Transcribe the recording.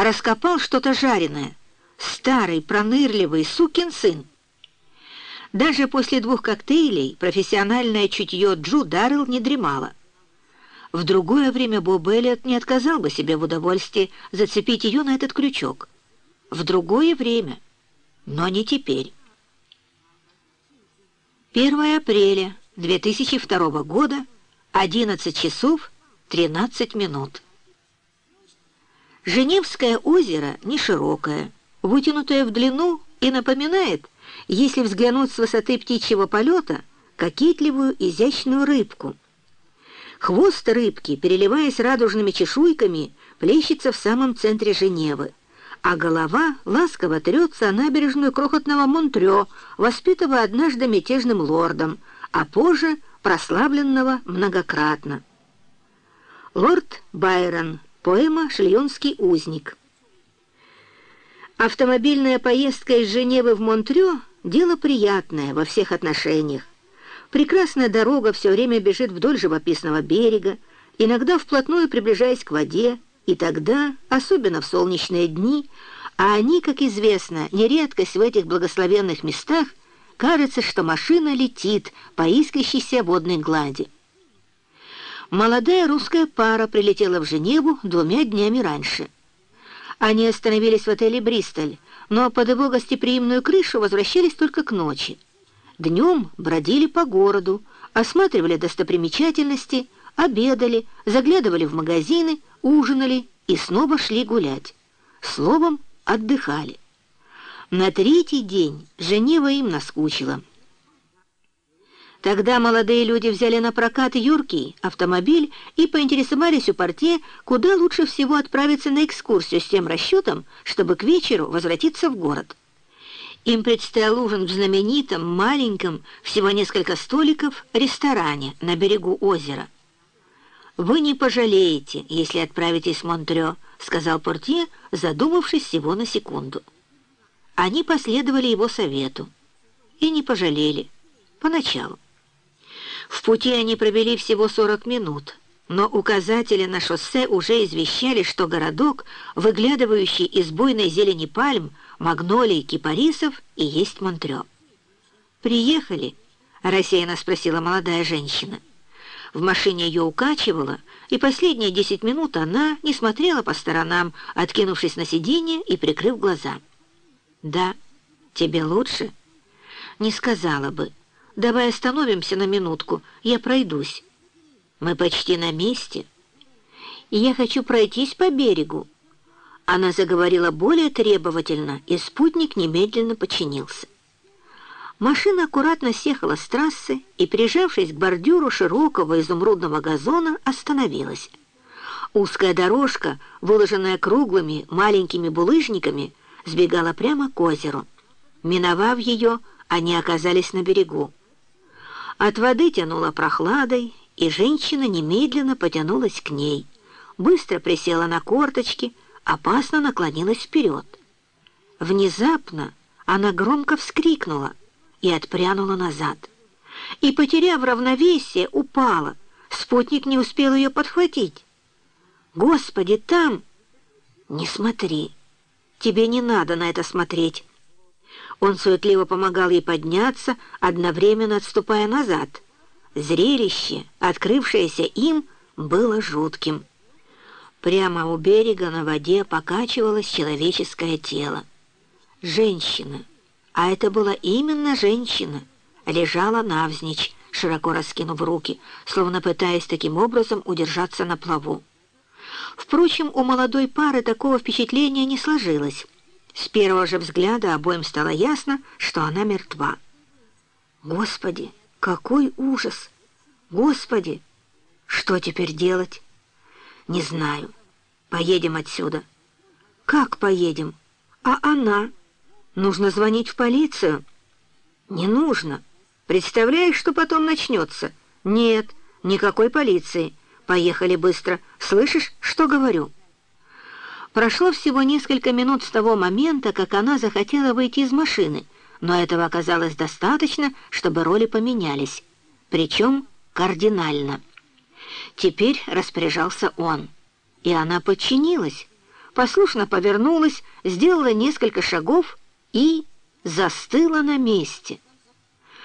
а раскопал что-то жареное. Старый, пронырливый сукин сын. Даже после двух коктейлей профессиональное чутье Джу Даррелл не дремало. В другое время Боб Эллиот не отказал бы себе в удовольствии зацепить ее на этот крючок. В другое время, но не теперь. 1 апреля 2002 года, 11 часов 13 минут. Женевское озеро не широкое, вытянутое в длину и напоминает, если взглянуть с высоты птичьего полета, кокетливую изящную рыбку. Хвост рыбки, переливаясь радужными чешуйками, плещется в самом центре Женевы, а голова ласково трется о набережную крохотного Монтрё, воспитанного однажды мятежным лордом, а позже прославленного многократно. Лорд Байрон. Поэма «Шльонский узник». Автомобильная поездка из Женевы в Монтрё — дело приятное во всех отношениях. Прекрасная дорога все время бежит вдоль живописного берега, иногда вплотную приближаясь к воде, и тогда, особенно в солнечные дни, а они, как известно, не редкость в этих благословенных местах, кажется, что машина летит по искрящейся водной глади. Молодая русская пара прилетела в Женеву двумя днями раньше. Они остановились в отеле «Бристоль», но под его гостеприимную крышу возвращались только к ночи. Днем бродили по городу, осматривали достопримечательности, обедали, заглядывали в магазины, ужинали и снова шли гулять. Словом, отдыхали. На третий день Женева им наскучила. Тогда молодые люди взяли на прокат юркий автомобиль и поинтересовались у портье, куда лучше всего отправиться на экскурсию с тем расчетом, чтобы к вечеру возвратиться в город. Им предстоял ужин в знаменитом, маленьком, всего несколько столиков, ресторане на берегу озера. «Вы не пожалеете, если отправитесь в Монтрё», — сказал портье, задумавшись всего на секунду. Они последовали его совету и не пожалели поначалу. В пути они провели всего 40 минут, но указатели на шоссе уже извещали, что городок, выглядывающий из буйной зелени пальм, магнолий, кипарисов, и есть Монтрё. «Приехали?» — рассеянно спросила молодая женщина. В машине ее укачивало, и последние десять минут она не смотрела по сторонам, откинувшись на сиденье и прикрыв глаза. «Да, тебе лучше?» «Не сказала бы». Давай остановимся на минутку, я пройдусь. Мы почти на месте. Я хочу пройтись по берегу. Она заговорила более требовательно, и спутник немедленно подчинился. Машина аккуратно съехала с трассы и, прижавшись к бордюру широкого изумрудного газона, остановилась. Узкая дорожка, выложенная круглыми маленькими булыжниками, сбегала прямо к озеру. Миновав ее, они оказались на берегу. От воды тянуло прохладой, и женщина немедленно потянулась к ней. Быстро присела на корточки, опасно наклонилась вперед. Внезапно она громко вскрикнула и отпрянула назад. И, потеряв равновесие, упала. Спутник не успел ее подхватить. «Господи, там...» «Не смотри. Тебе не надо на это смотреть». Он суетливо помогал ей подняться, одновременно отступая назад. Зрелище, открывшееся им, было жутким. Прямо у берега на воде покачивалось человеческое тело. Женщина, а это была именно женщина, лежала навзничь, широко раскинув руки, словно пытаясь таким образом удержаться на плаву. Впрочем, у молодой пары такого впечатления не сложилось. С первого же взгляда обоим стало ясно, что она мертва. Господи, какой ужас! Господи, что теперь делать? Не знаю. Поедем отсюда. Как поедем? А она? Нужно звонить в полицию? Не нужно. Представляешь, что потом начнется? Нет, никакой полиции. Поехали быстро. Слышишь, что говорю?» Прошло всего несколько минут с того момента, как она захотела выйти из машины, но этого оказалось достаточно, чтобы роли поменялись, причем кардинально. Теперь распоряжался он, и она подчинилась. послушно повернулась, сделала несколько шагов и застыла на месте.